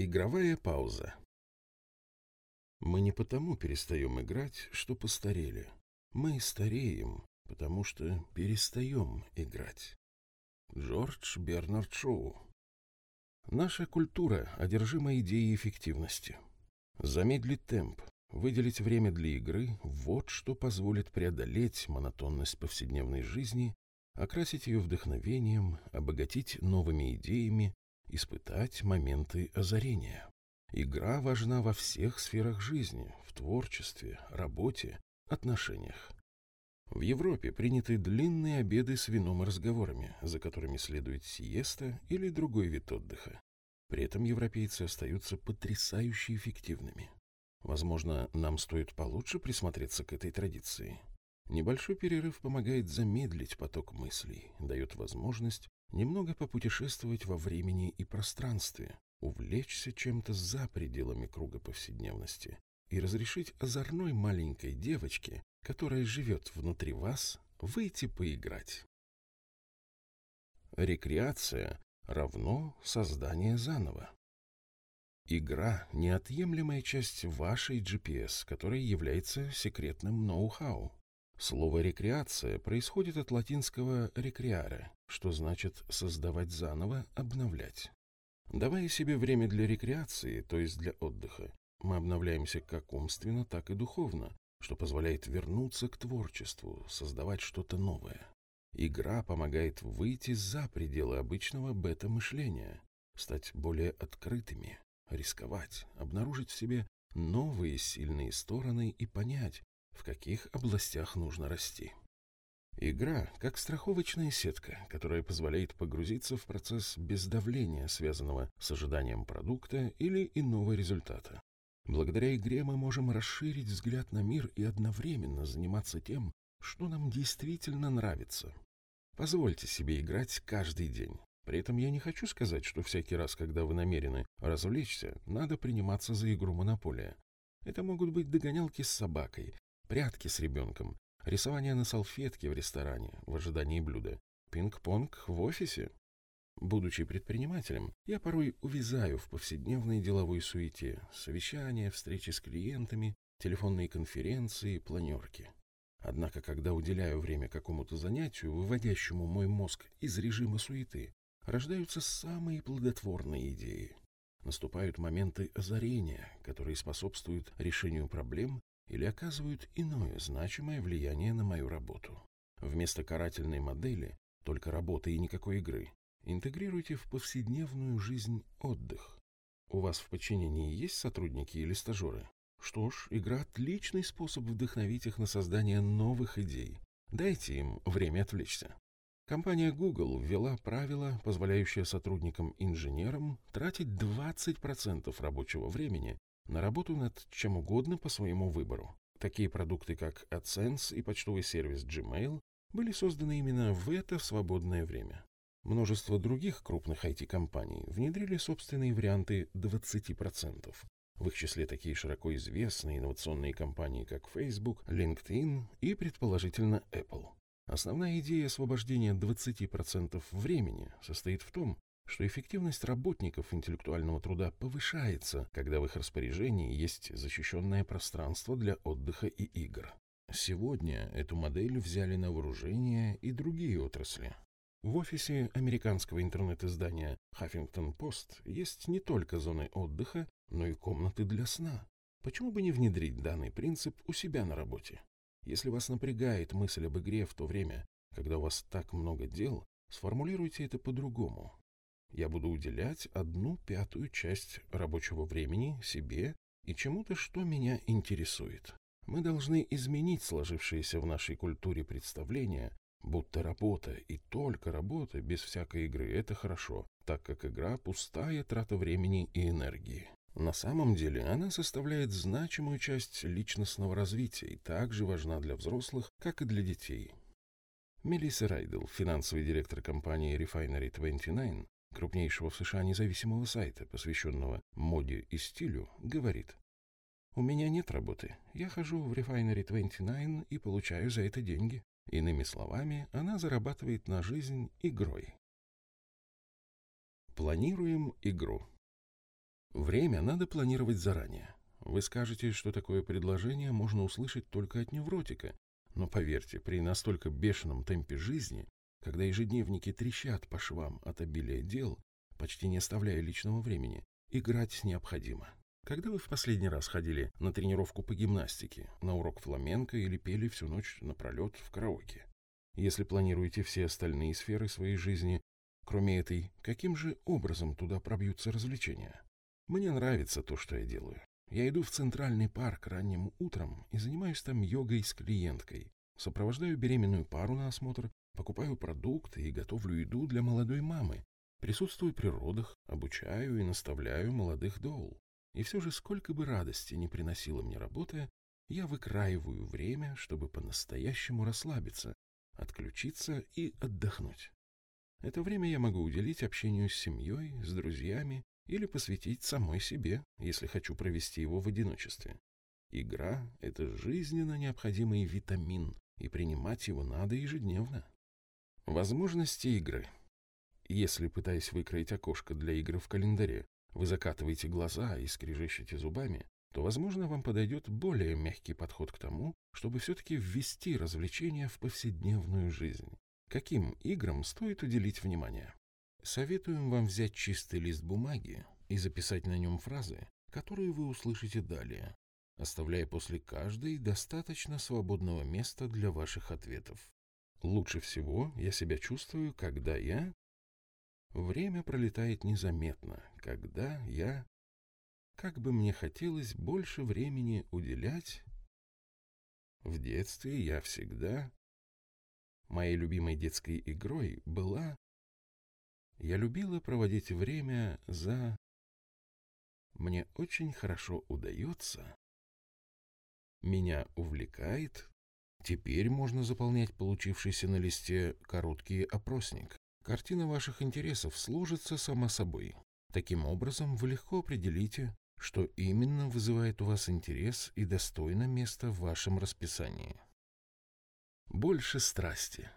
Игровая пауза. Мы не потому перестаем играть, что постарели. Мы стареем, потому что перестаем играть. Джордж Бернард Шоу. Наша культура одержима идеей эффективности. Замедлить темп, выделить время для игры – вот что позволит преодолеть монотонность повседневной жизни, окрасить ее вдохновением, обогатить новыми идеями, испытать моменты озарения. Игра важна во всех сферах жизни, в творчестве, работе, отношениях. В Европе приняты длинные обеды с вином и разговорами, за которыми следует сиеста или другой вид отдыха. При этом европейцы остаются потрясающе эффективными. Возможно, нам стоит получше присмотреться к этой традиции. Небольшой перерыв помогает замедлить поток мыслей, дает возможность немного попутешествовать во времени и пространстве, увлечься чем-то за пределами круга повседневности и разрешить озорной маленькой девочке которая живет внутри вас, выйти поиграть. Рекреация равно создание заново. Игра – неотъемлемая часть вашей GPS, которая является секретным ноу-хау. Слово «рекреация» происходит от латинского «рекреаре», что значит «создавать заново, обновлять». Давая себе время для рекреации, то есть для отдыха, мы обновляемся как умственно, так и духовно, что позволяет вернуться к творчеству, создавать что-то новое. Игра помогает выйти за пределы обычного бета-мышления, стать более открытыми, рисковать, обнаружить в себе новые сильные стороны и понять, в каких областях нужно расти. Игра как страховочная сетка, которая позволяет погрузиться в процесс без давления, связанного с ожиданием продукта или иного результата. Благодаря игре мы можем расширить взгляд на мир и одновременно заниматься тем, что нам действительно нравится. Позвольте себе играть каждый день. При этом я не хочу сказать, что всякий раз, когда вы намерены развлечься, надо приниматься за игру монополия. Это могут быть догонялки с собакой, прятки с ребенком, рисование на салфетке в ресторане в ожидании блюда, пинг-понг в офисе. Будучи предпринимателем, я порой увязаю в повседневной деловой суете, совещания, встречи с клиентами, телефонные конференции, планерки. Однако, когда уделяю время какому-то занятию, выводящему мой мозг из режима суеты, рождаются самые плодотворные идеи. Наступают моменты озарения, которые способствуют решению проблем или оказывают иное значимое влияние на мою работу. Вместо карательной модели только работы и никакой игры Интегрируйте в повседневную жизнь отдых. У вас в подчинении есть сотрудники или стажеры? Что ж, игра – отличный способ вдохновить их на создание новых идей. Дайте им время отвлечься. Компания Google ввела правило, позволяющее сотрудникам-инженерам тратить 20% рабочего времени на работу над чем угодно по своему выбору. Такие продукты, как AdSense и почтовый сервис Gmail, были созданы именно в это свободное время. Множество других крупных IT-компаний внедрили собственные варианты 20%. В их числе такие широко известные инновационные компании, как Facebook, LinkedIn и, предположительно, Apple. Основная идея освобождения 20% времени состоит в том, что эффективность работников интеллектуального труда повышается, когда в их распоряжении есть защищенное пространство для отдыха и игр. Сегодня эту модель взяли на вооружение и другие отрасли. В офисе американского интернет-издания Huffington Post есть не только зоны отдыха, но и комнаты для сна. Почему бы не внедрить данный принцип у себя на работе? Если вас напрягает мысль об игре в то время, когда у вас так много дел, сформулируйте это по-другому. Я буду уделять одну пятую часть рабочего времени себе и чему-то, что меня интересует. Мы должны изменить сложившееся в нашей культуре представление Будто работа и только работа без всякой игры – это хорошо, так как игра – пустая трата времени и энергии. На самом деле она составляет значимую часть личностного развития и также важна для взрослых, как и для детей. Мелисса Райдл, финансовый директор компании Refinery 29, крупнейшего в США независимого сайта, посвященного моде и стилю, говорит, «У меня нет работы. Я хожу в Refinery 29 и получаю за это деньги. Иными словами, она зарабатывает на жизнь игрой. Планируем игру. Время надо планировать заранее. Вы скажете, что такое предложение можно услышать только от невротика, но поверьте, при настолько бешеном темпе жизни, когда ежедневники трещат по швам от обилия дел, почти не оставляя личного времени, играть необходимо. Когда вы в последний раз ходили на тренировку по гимнастике, на урок фламенко или пели всю ночь напролет в караоке? Если планируете все остальные сферы своей жизни, кроме этой, каким же образом туда пробьются развлечения? Мне нравится то, что я делаю. Я иду в Центральный парк ранним утром и занимаюсь там йогой с клиенткой. Сопровождаю беременную пару на осмотр, покупаю продукты и готовлю еду для молодой мамы. Присутствую при родах, обучаю и наставляю молодых доул. И все же, сколько бы радости не приносила мне работа, я выкраиваю время, чтобы по-настоящему расслабиться, отключиться и отдохнуть. Это время я могу уделить общению с семьей, с друзьями или посвятить самой себе, если хочу провести его в одиночестве. Игра — это жизненно необходимый витамин, и принимать его надо ежедневно. Возможности игры. Если, пытаясь выкроить окошко для игры в календаре, вы закатываете глаза и скрежещете зубами, то, возможно, вам подойдет более мягкий подход к тому, чтобы все-таки ввести развлечения в повседневную жизнь. Каким играм стоит уделить внимание? Советуем вам взять чистый лист бумаги и записать на нем фразы, которые вы услышите далее, оставляя после каждой достаточно свободного места для ваших ответов. Лучше всего я себя чувствую, когда я... Время пролетает незаметно, когда я... Как бы мне хотелось больше времени уделять... В детстве я всегда... Моей любимой детской игрой была я любила проводить время за... Мне очень хорошо удается. Меня увлекает. Теперь можно заполнять получившийся на листе короткий опросник. Картина ваших интересов сложится сама собой. Таким образом, вы легко определите, что именно вызывает у вас интерес и достойно места в вашем расписании. Больше страсти.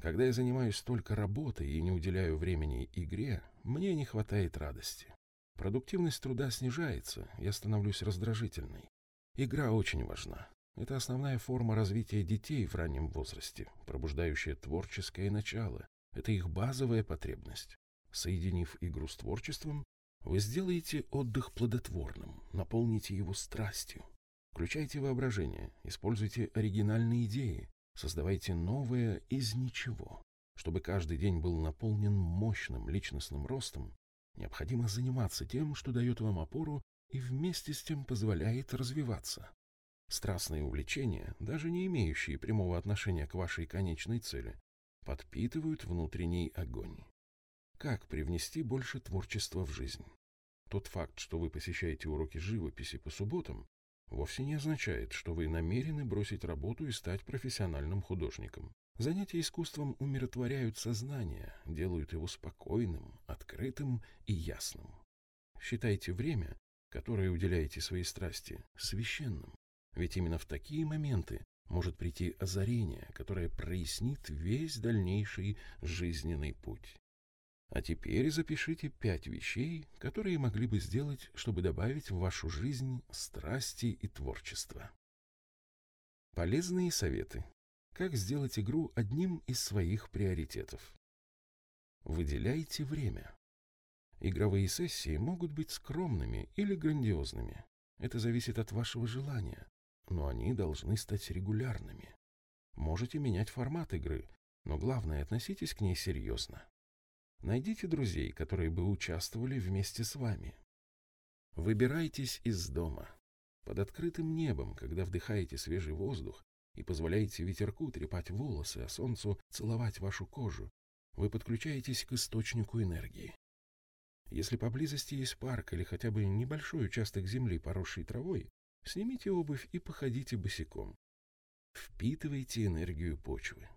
Когда я занимаюсь только работой и не уделяю времени игре, мне не хватает радости. Продуктивность труда снижается, я становлюсь раздражительной. Игра очень важна. Это основная форма развития детей в раннем возрасте, пробуждающая творческое начало. Это их базовая потребность. Соединив игру с творчеством, вы сделаете отдых плодотворным, наполните его страстью. Включайте воображение, используйте оригинальные идеи, Создавайте новое из ничего. Чтобы каждый день был наполнен мощным личностным ростом, необходимо заниматься тем, что дает вам опору и вместе с тем позволяет развиваться. Страстные увлечения, даже не имеющие прямого отношения к вашей конечной цели, подпитывают внутренний огонь. Как привнести больше творчества в жизнь? Тот факт, что вы посещаете уроки живописи по субботам, вовсе не означает, что вы намерены бросить работу и стать профессиональным художником. Занятия искусством умиротворяют сознание, делают его спокойным, открытым и ясным. Считайте время, которое уделяете своей страсти, священным. Ведь именно в такие моменты может прийти озарение, которое прояснит весь дальнейший жизненный путь. А теперь запишите пять вещей, которые могли бы сделать, чтобы добавить в вашу жизнь страсти и творчество. Полезные советы. Как сделать игру одним из своих приоритетов. Выделяйте время. Игровые сессии могут быть скромными или грандиозными. Это зависит от вашего желания, но они должны стать регулярными. Можете менять формат игры, но главное, относитесь к ней серьезно. Найдите друзей, которые бы участвовали вместе с вами. Выбирайтесь из дома. Под открытым небом, когда вдыхаете свежий воздух и позволяете ветерку трепать волосы, а солнцу целовать вашу кожу, вы подключаетесь к источнику энергии. Если поблизости есть парк или хотя бы небольшой участок земли, поросший травой, снимите обувь и походите босиком. Впитывайте энергию почвы.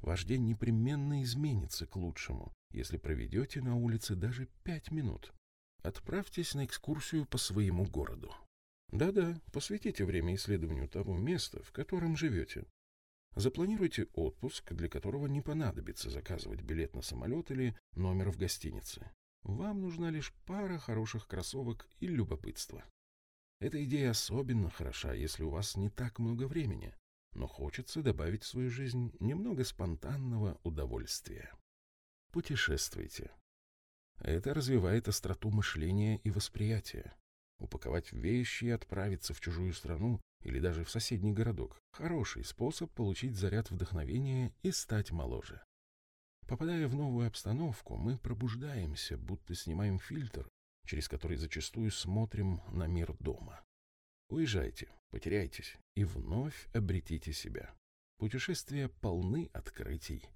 Ваш день непременно изменится к лучшему, если проведете на улице даже пять минут. Отправьтесь на экскурсию по своему городу. Да-да, посвятите время исследованию того места, в котором живете. Запланируйте отпуск, для которого не понадобится заказывать билет на самолет или номер в гостинице. Вам нужна лишь пара хороших кроссовок и любопытство. Эта идея особенно хороша, если у вас не так много времени, но хочется добавить в свою жизнь немного спонтанного удовольствия. Путешествуйте. Это развивает остроту мышления и восприятия. Упаковать вещи и отправиться в чужую страну или даже в соседний городок – хороший способ получить заряд вдохновения и стать моложе. Попадая в новую обстановку, мы пробуждаемся, будто снимаем фильтр, через который зачастую смотрим на мир дома. Уезжайте, потеряйтесь и вновь обретите себя. Путешествия полны открытий.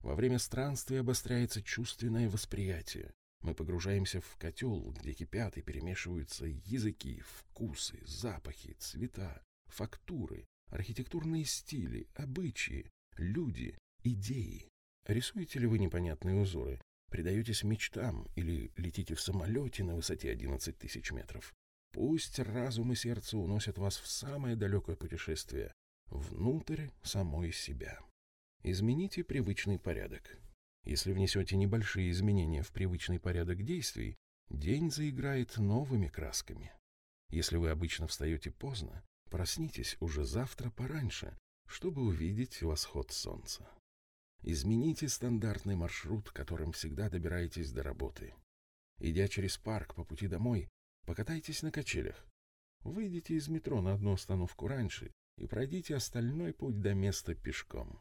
Во время странствия обостряется чувственное восприятие. Мы погружаемся в котел, где кипят и перемешиваются языки, вкусы, запахи, цвета, фактуры, архитектурные стили, обычаи, люди, идеи. Рисуете ли вы непонятные узоры? Предаетесь мечтам или летите в самолете на высоте 11 тысяч метров? Пусть разум и сердце уносят вас в самое далекое путешествие, внутрь самой себя. Измените привычный порядок. Если внесете небольшие изменения в привычный порядок действий, день заиграет новыми красками. Если вы обычно встаете поздно, проснитесь уже завтра пораньше, чтобы увидеть восход солнца. Измените стандартный маршрут, которым всегда добираетесь до работы. Идя через парк по пути домой, покатайтесь на качелях. Выйдите из метро на одну остановку раньше и пройдите остальной путь до места пешком.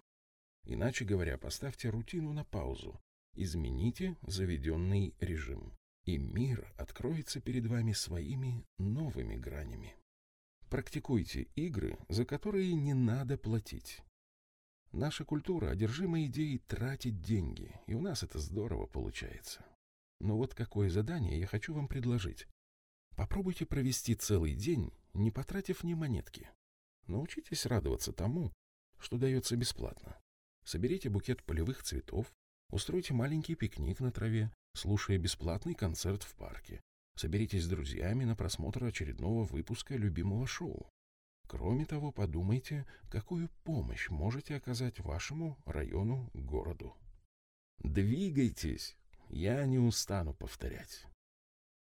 Иначе говоря, поставьте рутину на паузу, измените заведенный режим, и мир откроется перед вами своими новыми гранями. Практикуйте игры, за которые не надо платить. Наша культура одержима идеей тратить деньги, и у нас это здорово получается. Но вот какое задание я хочу вам предложить. Попробуйте провести целый день, не потратив ни монетки. Научитесь радоваться тому, что дается бесплатно. Соберите букет полевых цветов, устройте маленький пикник на траве, слушая бесплатный концерт в парке. Соберитесь с друзьями на просмотр очередного выпуска любимого шоу. Кроме того, подумайте, какую помощь можете оказать вашему району, городу. Двигайтесь, я не устану повторять.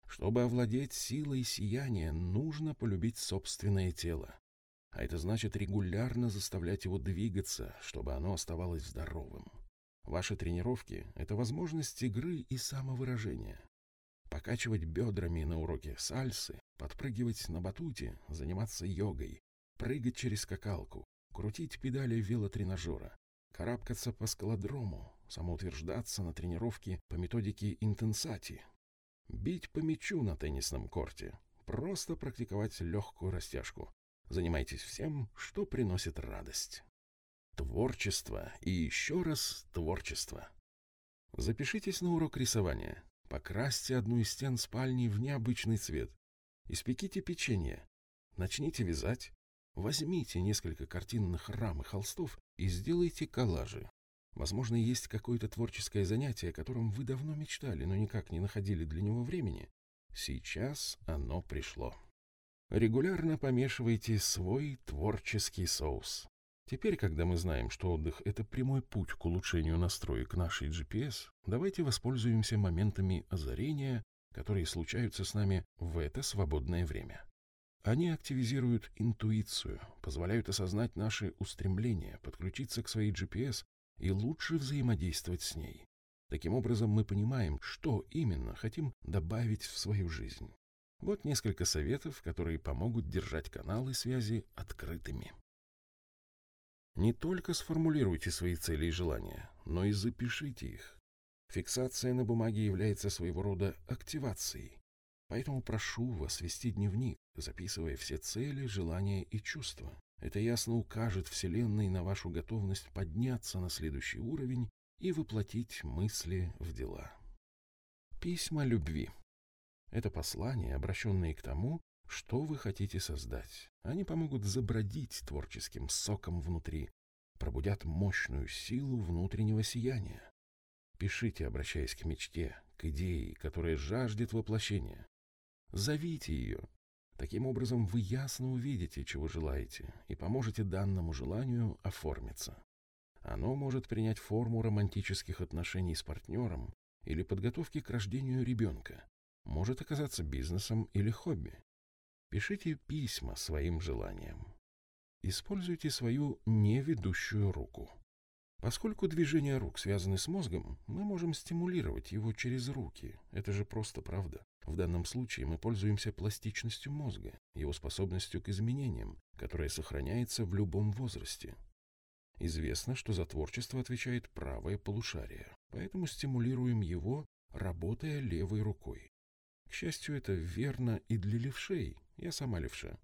Чтобы овладеть силой сияния, нужно полюбить собственное тело. А это значит регулярно заставлять его двигаться, чтобы оно оставалось здоровым. Ваши тренировки – это возможность игры и самовыражения. Покачивать бедрами на уроке сальсы, подпрыгивать на батуте, заниматься йогой, прыгать через скакалку, крутить педали велотренажера, карабкаться по скалодрому, самоутверждаться на тренировке по методике интенсати, бить по мячу на теннисном корте, просто практиковать легкую растяжку, Занимайтесь всем, что приносит радость. Творчество и еще раз творчество. Запишитесь на урок рисования. Покрасьте одну из стен спальни в необычный цвет. Испеките печенье. Начните вязать. Возьмите несколько картинных рам и холстов и сделайте коллажи. Возможно, есть какое-то творческое занятие, о котором вы давно мечтали, но никак не находили для него времени. Сейчас оно пришло. Регулярно помешивайте свой творческий соус. Теперь, когда мы знаем, что отдых – это прямой путь к улучшению настроек нашей GPS, давайте воспользуемся моментами озарения, которые случаются с нами в это свободное время. Они активизируют интуицию, позволяют осознать наши устремления, подключиться к своей GPS и лучше взаимодействовать с ней. Таким образом, мы понимаем, что именно хотим добавить в свою жизнь. Вот несколько советов, которые помогут держать каналы связи открытыми. Не только сформулируйте свои цели и желания, но и запишите их. Фиксация на бумаге является своего рода активацией. Поэтому прошу вас вести дневник, записывая все цели, желания и чувства. Это ясно укажет Вселенной на вашу готовность подняться на следующий уровень и воплотить мысли в дела. Письма любви. Это послания, обращенные к тому, что вы хотите создать. Они помогут забродить творческим соком внутри, пробудят мощную силу внутреннего сияния. Пишите, обращаясь к мечте, к идее, которая жаждет воплощения. Зовите ее. Таким образом, вы ясно увидите, чего желаете, и поможете данному желанию оформиться. Оно может принять форму романтических отношений с партнером или подготовки к рождению ребенка, может оказаться бизнесом или хобби. Пишите письма своим желаниям. Используйте свою неведущую руку. Поскольку движения рук связаны с мозгом, мы можем стимулировать его через руки. Это же просто правда. В данном случае мы пользуемся пластичностью мозга, его способностью к изменениям, которая сохраняется в любом возрасте. Известно, что за творчество отвечает правое полушарие, поэтому стимулируем его, работая левой рукой. К счастью, это верно и для левшей. Я сама левша.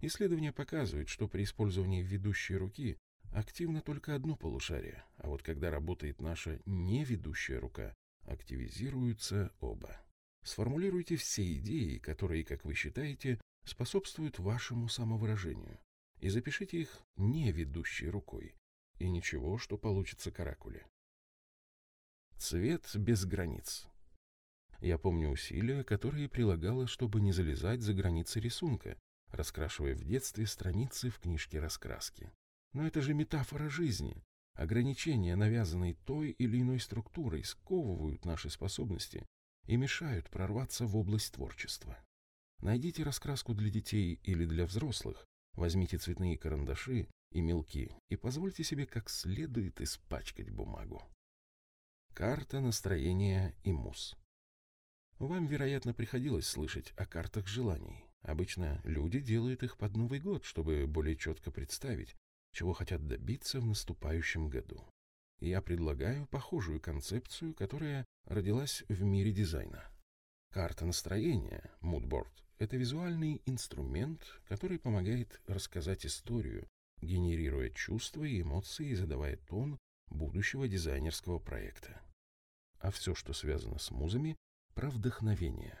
Исследования показывают, что при использовании ведущей руки активно только одно полушарие, а вот когда работает наша неведущая рука, активизируются оба. Сформулируйте все идеи, которые, как вы считаете, способствуют вашему самовыражению, и запишите их неведущей рукой, и ничего, что получится каракули. Цвет без границ. Я помню усилия, которые прилагала, чтобы не залезать за границы рисунка, раскрашивая в детстве страницы в книжке раскраски. Но это же метафора жизни. Ограничения, навязанные той или иной структурой, сковывают наши способности и мешают прорваться в область творчества. Найдите раскраску для детей или для взрослых, возьмите цветные карандаши и мелки и позвольте себе как следует испачкать бумагу. Карта настроения и мус. Вам, вероятно, приходилось слышать о картах желаний. Обычно люди делают их под Новый год, чтобы более четко представить, чего хотят добиться в наступающем году. Я предлагаю похожую концепцию, которая родилась в мире дизайна. Карта настроения, moodboard, это визуальный инструмент, который помогает рассказать историю, генерируя чувства и эмоции и задавая тон будущего дизайнерского проекта. А все, что связано с музами, про вдохновение.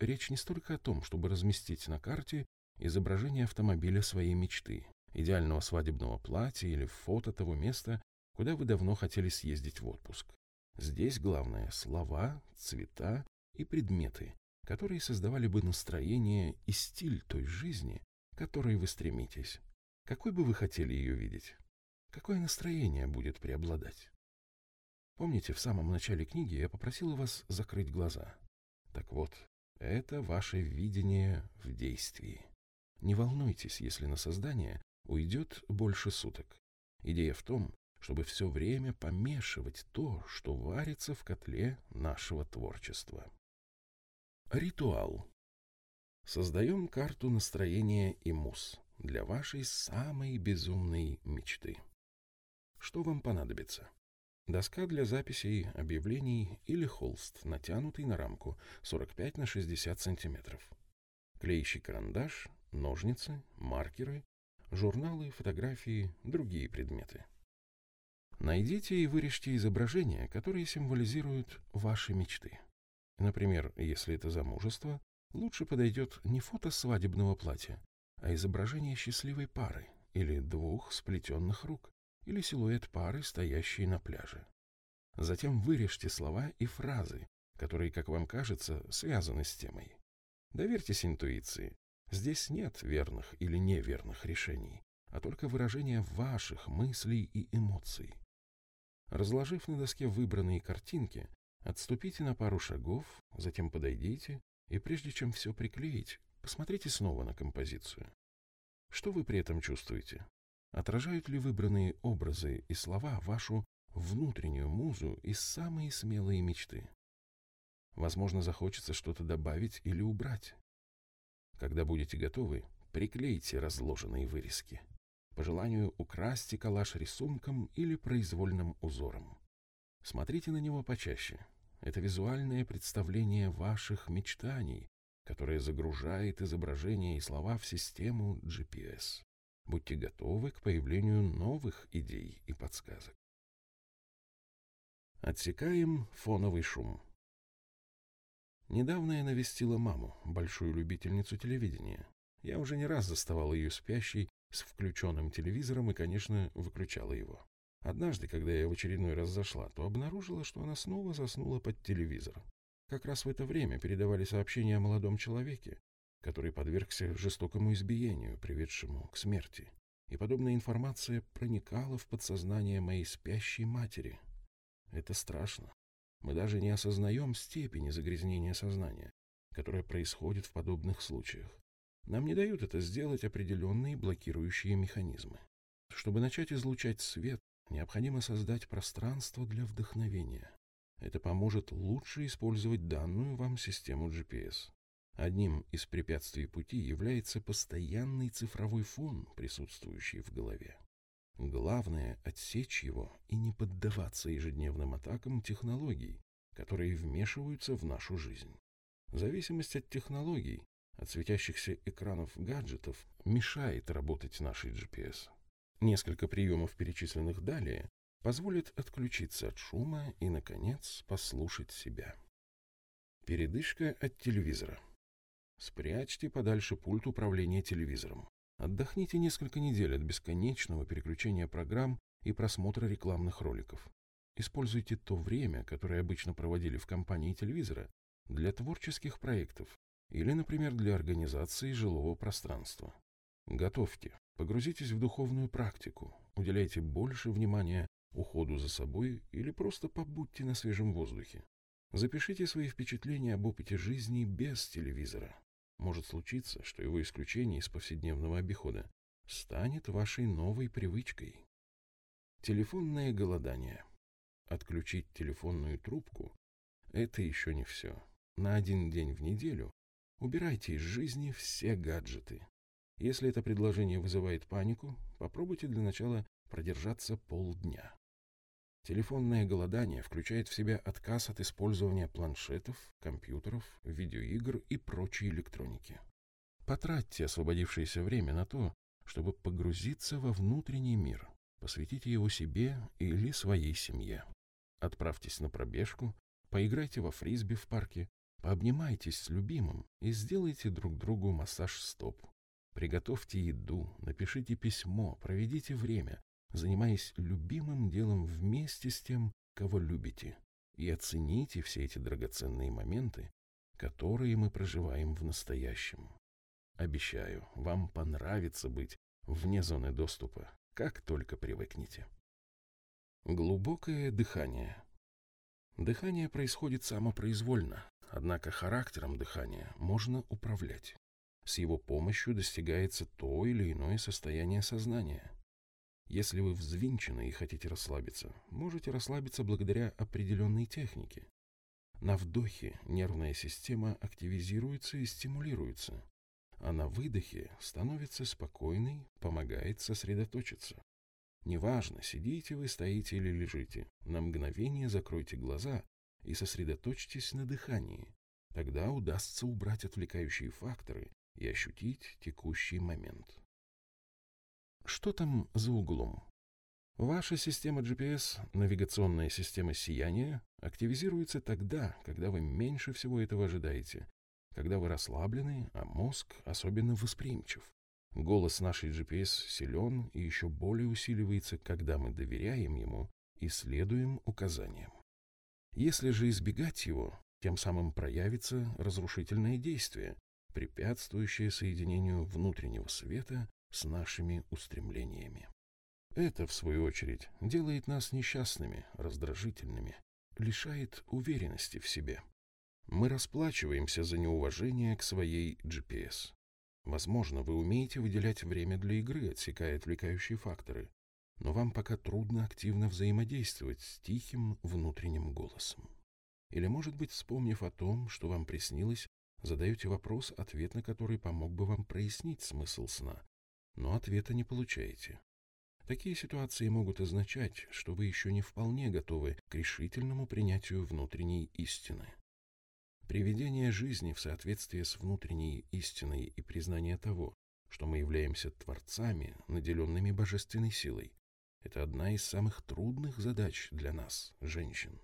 Речь не столько о том, чтобы разместить на карте изображение автомобиля своей мечты, идеального свадебного платья или фото того места, куда вы давно хотели съездить в отпуск. Здесь главное – слова, цвета и предметы, которые создавали бы настроение и стиль той жизни, которой вы стремитесь. Какой бы вы хотели ее видеть? Какое настроение будет преобладать? Помните, в самом начале книги я попросила вас закрыть глаза? Так вот, это ваше видение в действии. Не волнуйтесь, если на создание уйдет больше суток. Идея в том, чтобы все время помешивать то, что варится в котле нашего творчества. Ритуал. Создаем карту настроения и мус для вашей самой безумной мечты. Что вам понадобится? Доска для записей объявлений или холст, натянутый на рамку 45 на 60 сантиметров. Клеящий карандаш, ножницы, маркеры, журналы, фотографии, другие предметы. Найдите и вырежьте изображения, которые символизируют ваши мечты. Например, если это замужество, лучше подойдет не фото свадебного платья, а изображение счастливой пары или двух сплетенных рук, или силуэт пары, стоящей на пляже. Затем вырежьте слова и фразы, которые, как вам кажется, связаны с темой. Доверьтесь интуиции, Здесь нет верных или неверных решений, а только выражение ваших мыслей и эмоций. Разложив на доске выбранные картинки, отступите на пару шагов, затем подойдите, и прежде чем все приклеить, посмотрите снова на композицию. Что вы при этом чувствуете? Отражают ли выбранные образы и слова вашу внутреннюю музу и самые смелые мечты? Возможно, захочется что-то добавить или убрать. Когда будете готовы, приклейте разложенные вырезки. По желанию украсьте коллаж рисунком или произвольным узором. Смотрите на него почаще. Это визуальное представление ваших мечтаний, которое загружает изображения и слова в систему GPS. Будьте готовы к появлению новых идей и подсказок. Отсекаем фоновый шум. Недавно я навестила маму, большую любительницу телевидения. Я уже не раз заставал ее спящей с включенным телевизором и, конечно, выключала его. Однажды, когда я в очередной раз зашла, то обнаружила, что она снова заснула под телевизор. Как раз в это время передавали сообщения о молодом человеке, который подвергся жестокому избиению, приведшему к смерти. И подобная информация проникала в подсознание моей спящей матери. Это страшно. Мы даже не осознаем степени загрязнения сознания, которое происходит в подобных случаях. Нам не дают это сделать определенные блокирующие механизмы. Чтобы начать излучать свет, необходимо создать пространство для вдохновения. Это поможет лучше использовать данную вам систему GPS. Одним из препятствий пути является постоянный цифровой фон, присутствующий в голове. Главное – отсечь его и не поддаваться ежедневным атакам технологий, которые вмешиваются в нашу жизнь. Зависимость от технологий от светящихся экранов гаджетов мешает работать нашей GPS. Несколько приемов, перечисленных далее, позволят отключиться от шума и, наконец, послушать себя. Передышка от телевизора. Спрячьте подальше пульт управления телевизором. Отдохните несколько недель от бесконечного переключения программ и просмотра рекламных роликов. Используйте то время, которое обычно проводили в компании телевизора, для творческих проектов, или, например, для организации жилого пространства. Готовьте, погрузитесь в духовную практику, уделяйте больше внимания уходу за собой или просто побудьте на свежем воздухе. Запишите свои впечатления об опыте жизни без телевизора. Может случиться, что его исключение из повседневного обихода станет вашей новой привычкой. Телефонное голодание. Отключить телефонную трубку – это еще не все. На один день в неделю Убирайте из жизни все гаджеты. Если это предложение вызывает панику, попробуйте для начала продержаться полдня. Телефонное голодание включает в себя отказ от использования планшетов, компьютеров, видеоигр и прочей электроники. Потратьте освободившееся время на то, чтобы погрузиться во внутренний мир, посвятите его себе или своей семье. Отправьтесь на пробежку, поиграйте во фрисби в парке Пообнимайтесь с любимым и сделайте друг другу массаж стоп. Приготовьте еду, напишите письмо, проведите время, занимаясь любимым делом вместе с тем, кого любите, и оцените все эти драгоценные моменты, которые мы проживаем в настоящем. Обещаю, вам понравится быть вне зоны доступа, как только привыкнете. Глубокое дыхание. Дыхание происходит самопроизвольно, Однако характером дыхания можно управлять. С его помощью достигается то или иное состояние сознания. Если вы взвинчены и хотите расслабиться, можете расслабиться благодаря определенной технике. На вдохе нервная система активизируется и стимулируется, а на выдохе становится спокойной, помогает сосредоточиться. Неважно, сидите вы, стоите или лежите, на мгновение закройте глаза и сосредоточьтесь на дыхании. Тогда удастся убрать отвлекающие факторы и ощутить текущий момент. Что там за углом? Ваша система GPS, навигационная система сияния, активизируется тогда, когда вы меньше всего этого ожидаете, когда вы расслаблены, а мозг особенно восприимчив. Голос нашей GPS силен и еще более усиливается, когда мы доверяем ему и следуем указаниям. Если же избегать его, тем самым проявится разрушительное действие, препятствующее соединению внутреннего света с нашими устремлениями. Это, в свою очередь, делает нас несчастными, раздражительными, лишает уверенности в себе. Мы расплачиваемся за неуважение к своей GPS. Возможно, вы умеете выделять время для игры, отсекая отвлекающие факторы, но вам пока трудно активно взаимодействовать с тихим внутренним голосом. Или, может быть, вспомнив о том, что вам приснилось, задаете вопрос, ответ на который помог бы вам прояснить смысл сна, но ответа не получаете. Такие ситуации могут означать, что вы еще не вполне готовы к решительному принятию внутренней истины. Приведение жизни в соответствии с внутренней истиной и признание того, что мы являемся творцами, наделенными божественной силой, это одна из самых трудных задач для нас, женщин.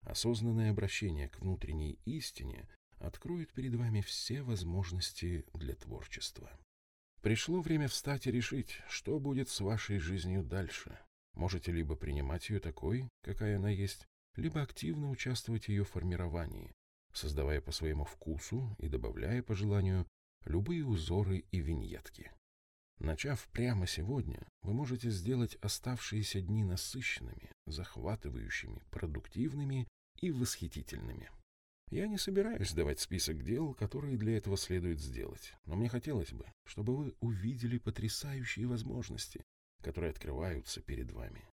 Осознанное обращение к внутренней истине откроет перед вами все возможности для творчества. Пришло время встать и решить, что будет с вашей жизнью дальше. Можете либо принимать ее такой, какая она есть, либо активно участвовать в ее формировании, создавая по своему вкусу и добавляя по желанию любые узоры и виньетки. Начав прямо сегодня, вы можете сделать оставшиеся дни насыщенными, захватывающими, продуктивными и восхитительными. Я не собираюсь давать список дел, которые для этого следует сделать, но мне хотелось бы, чтобы вы увидели потрясающие возможности, которые открываются перед вами.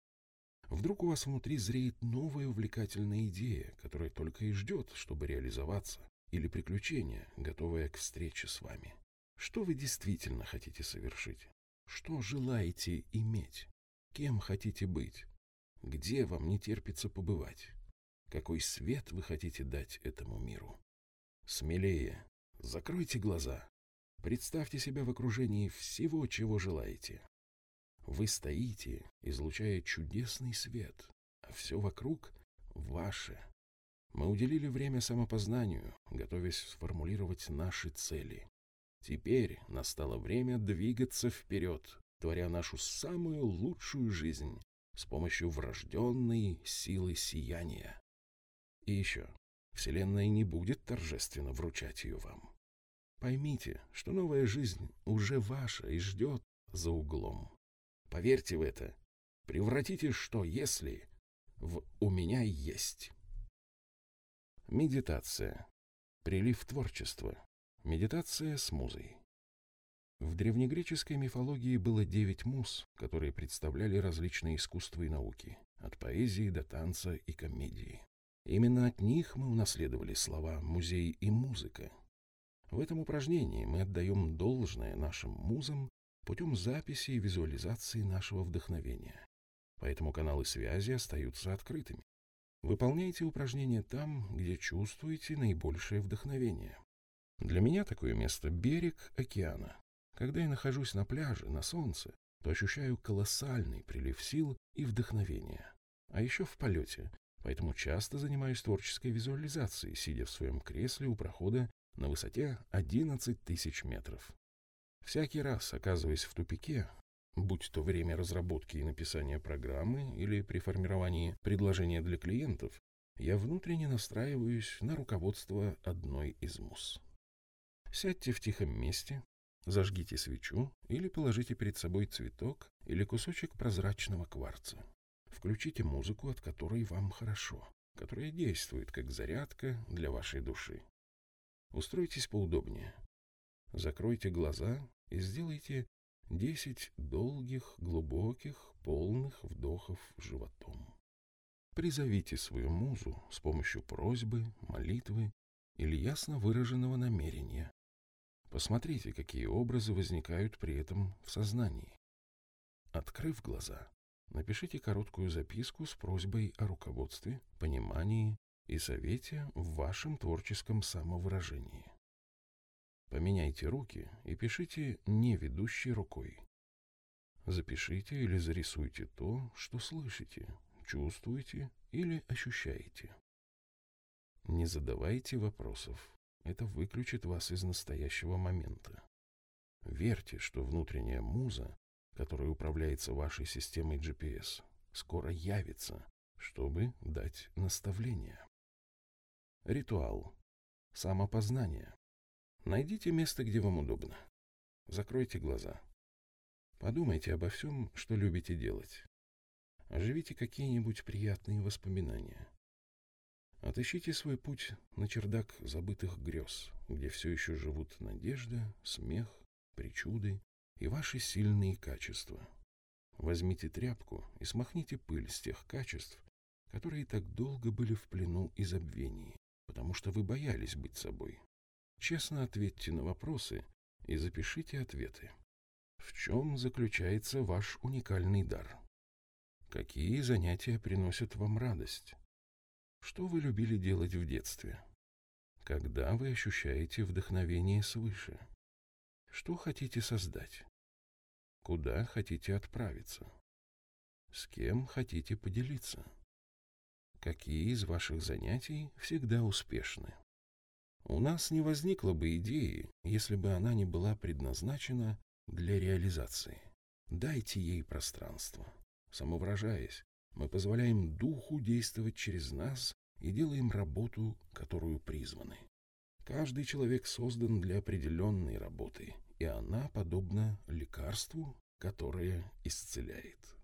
Вдруг у вас внутри зреет новая увлекательная идея, которая только и ждет, чтобы реализоваться, или приключение, готовое к встрече с вами. Что вы действительно хотите совершить? Что желаете иметь? Кем хотите быть? Где вам не терпится побывать? Какой свет вы хотите дать этому миру? Смелее, закройте глаза. Представьте себя в окружении всего, чего желаете. Вы стоите, излучая чудесный свет, а все вокруг ваше. Мы уделили время самопознанию, готовясь сформулировать наши цели. Теперь настало время двигаться вперед, творя нашу самую лучшую жизнь с помощью врожденной силы сияния. И еще, Вселенная не будет торжественно вручать ее вам. Поймите, что новая жизнь уже ваша и ждет за углом. Поверьте в это. Превратите «что если» в «у меня есть». Медитация. Прилив творчества. Медитация с музой. В древнегреческой мифологии было девять муз, которые представляли различные искусства и науки, от поэзии до танца и комедии. Именно от них мы унаследовали слова «музей» и «музыка». В этом упражнении мы отдаем должное нашим музам путем записи и визуализации нашего вдохновения. Поэтому каналы связи остаются открытыми. Выполняйте упражнения там, где чувствуете наибольшее вдохновение. Для меня такое место – берег океана. Когда я нахожусь на пляже, на солнце, то ощущаю колоссальный прилив сил и вдохновения. А еще в полете, поэтому часто занимаюсь творческой визуализацией, сидя в своем кресле у прохода на высоте 11 тысяч метров. Всякий раз, оказываясь в тупике, будь то время разработки и написания программы или при формировании предложения для клиентов, я внутренне настраиваюсь на руководство одной из муз. Сядьте в тихом месте, зажгите свечу или положите перед собой цветок или кусочек прозрачного кварца. Включите музыку, от которой вам хорошо, которая действует как зарядка для вашей души. Устройтесь поудобнее. Закройте глаза и сделайте десять долгих, глубоких, полных вдохов животом. Призовите свою музу с помощью просьбы, молитвы или ясно выраженного намерения. Посмотрите, какие образы возникают при этом в сознании. Открыв глаза, Напишите короткую записку с просьбой о руководстве, понимании и совете в вашем творческом самовыражении. Поменяйте руки и пишите не ведущей рукой. Запишите или зарисуйте то, что слышите, чувствуете или ощущаете. Не задавайте вопросов. Это выключит вас из настоящего момента. Верьте, что внутренняя муза который управляется вашей системой GPS, скоро явится, чтобы дать наставление. Ритуал. Самопознание. Найдите место, где вам удобно. Закройте глаза. Подумайте обо всем, что любите делать. Оживите какие-нибудь приятные воспоминания. Отыщите свой путь на чердак забытых грез, где все еще живут надежда, смех, причуды и ваши сильные качества. Возьмите тряпку и смахните пыль с тех качеств, которые так долго были в плену и забвении, потому что вы боялись быть собой. Честно ответьте на вопросы и запишите ответы. В чем заключается ваш уникальный дар? Какие занятия приносят вам радость? Что вы любили делать в детстве? Когда вы ощущаете вдохновение свыше? Что хотите создать? Куда хотите отправиться? С кем хотите поделиться? Какие из ваших занятий всегда успешны? У нас не возникло бы идеи, если бы она не была предназначена для реализации. Дайте ей пространство. Самовыражаясь, мы позволяем духу действовать через нас и делаем работу, которую призваны. Каждый человек создан для определенной работы, и она подобна лекарству, которое исцеляет.